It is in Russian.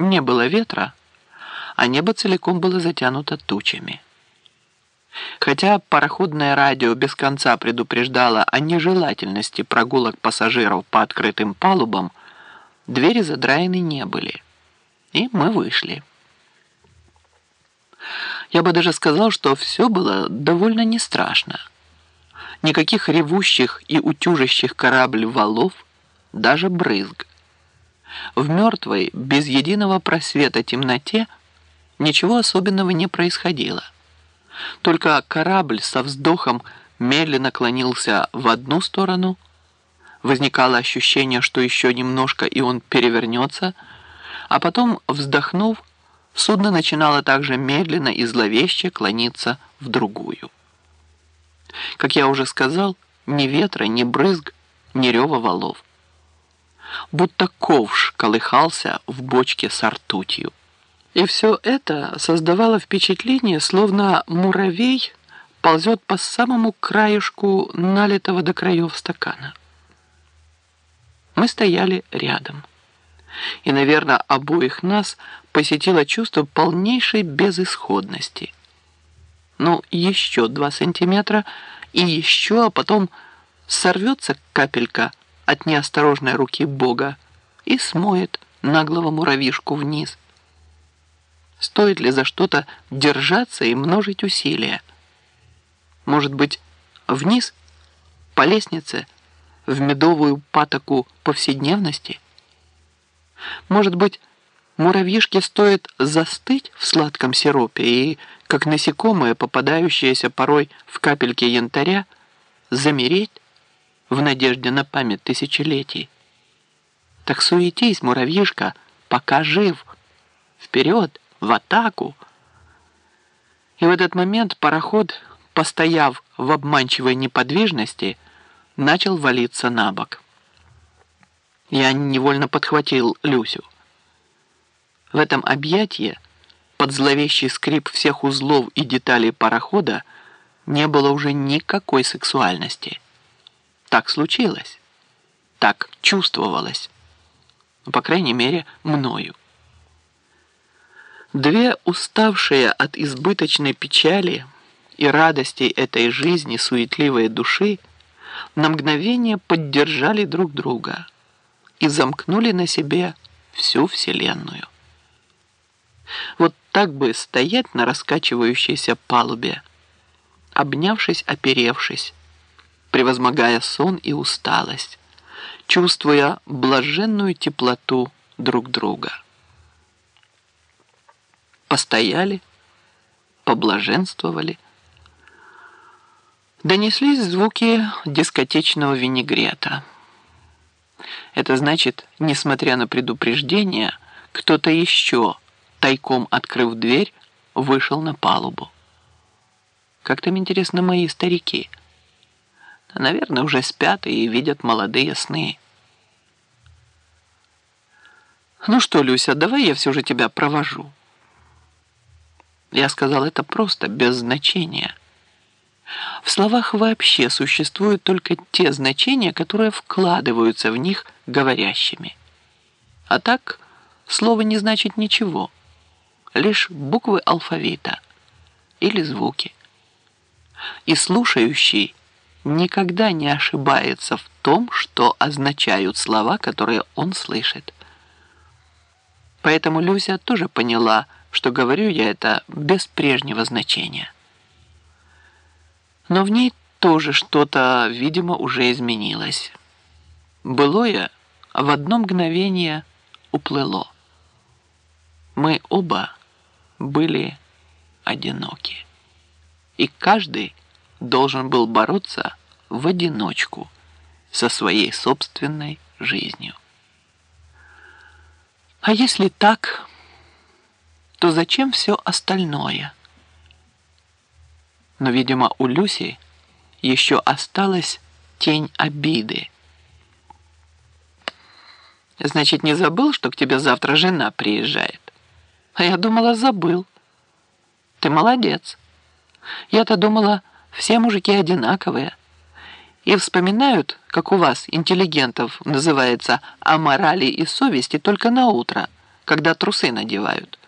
Не было ветра, а небо целиком было затянуто тучами. Хотя пароходное радио без конца предупреждало о нежелательности прогулок пассажиров по открытым палубам, двери задраены не были. И мы вышли. Я бы даже сказал, что все было довольно не страшно. Никаких ревущих и утюжащих корабль валов, даже брызг. В мертвой, без единого просвета темноте ничего особенного не происходило. Только корабль со вздохом медленно клонился в одну сторону. Возникало ощущение, что еще немножко и он перевернется, а потом, вздохнув, судно начинало также медленно и зловеще клониться в другую. Как я уже сказал, ни ветра, ни брызг, ни рева валов. Будто ковш колыхался в бочке с ртутью. И все это создавало впечатление, словно муравей ползет по самому краешку налитого до краев стакана. Мы стояли рядом. И, наверное, обоих нас посетило чувство полнейшей безысходности. Ну, еще два сантиметра и еще, а потом сорвется капелька от неосторожной руки Бога и смоет наглого муравьишку вниз. Стоит ли за что-то держаться и множить усилия? Может быть, вниз, по лестнице, в медовую патоку повседневности? Может быть, муравьишке стоит застыть в сладком сиропе и, как насекомые, попадающиеся порой в капельки янтаря, замереть в надежде на память тысячелетий? Так суетись, муравьишка, пока жив. Вперед! в атаку. И в этот момент пароход, постояв в обманчивой неподвижности, начал валиться на бок. Я невольно подхватил Люсю. В этом объятии, под зловещий скрип всех узлов и деталей парохода, не было уже никакой сексуальности. Так случилось. Так чувствовалось. По крайней мере, мною. Две уставшие от избыточной печали и радости этой жизни суетливой души на мгновение поддержали друг друга и замкнули на себе всю Вселенную. Вот так бы стоять на раскачивающейся палубе, обнявшись, оперевшись, превозмогая сон и усталость, чувствуя блаженную теплоту друг друга постояли, поблаженствовали. Донеслись звуки дискотечного винегрета. Это значит, несмотря на предупреждение, кто-то еще, тайком открыв дверь, вышел на палубу. Как там интересно мои старики. Наверное, уже спят и видят молодые сны. Ну что, Люся, давай я все же тебя провожу. Я сказал это просто, без значения. В словах вообще существуют только те значения, которые вкладываются в них говорящими. А так, слово не значит ничего, лишь буквы алфавита или звуки. И слушающий никогда не ошибается в том, что означают слова, которые он слышит. Поэтому Люся тоже поняла, что говорю я это без прежнего значения. Но в ней тоже что-то, видимо, уже изменилось. Былое в одно мгновение уплыло. Мы оба были одиноки. И каждый должен был бороться в одиночку со своей собственной жизнью. А если так то зачем все остальное? Но, видимо, у Люси еще осталась тень обиды. Значит, не забыл, что к тебе завтра жена приезжает? А я думала, забыл. Ты молодец. Я-то думала, все мужики одинаковые. И вспоминают, как у вас, интеллигентов, называется «о морали и совести» только на утро – когда трусы надевают.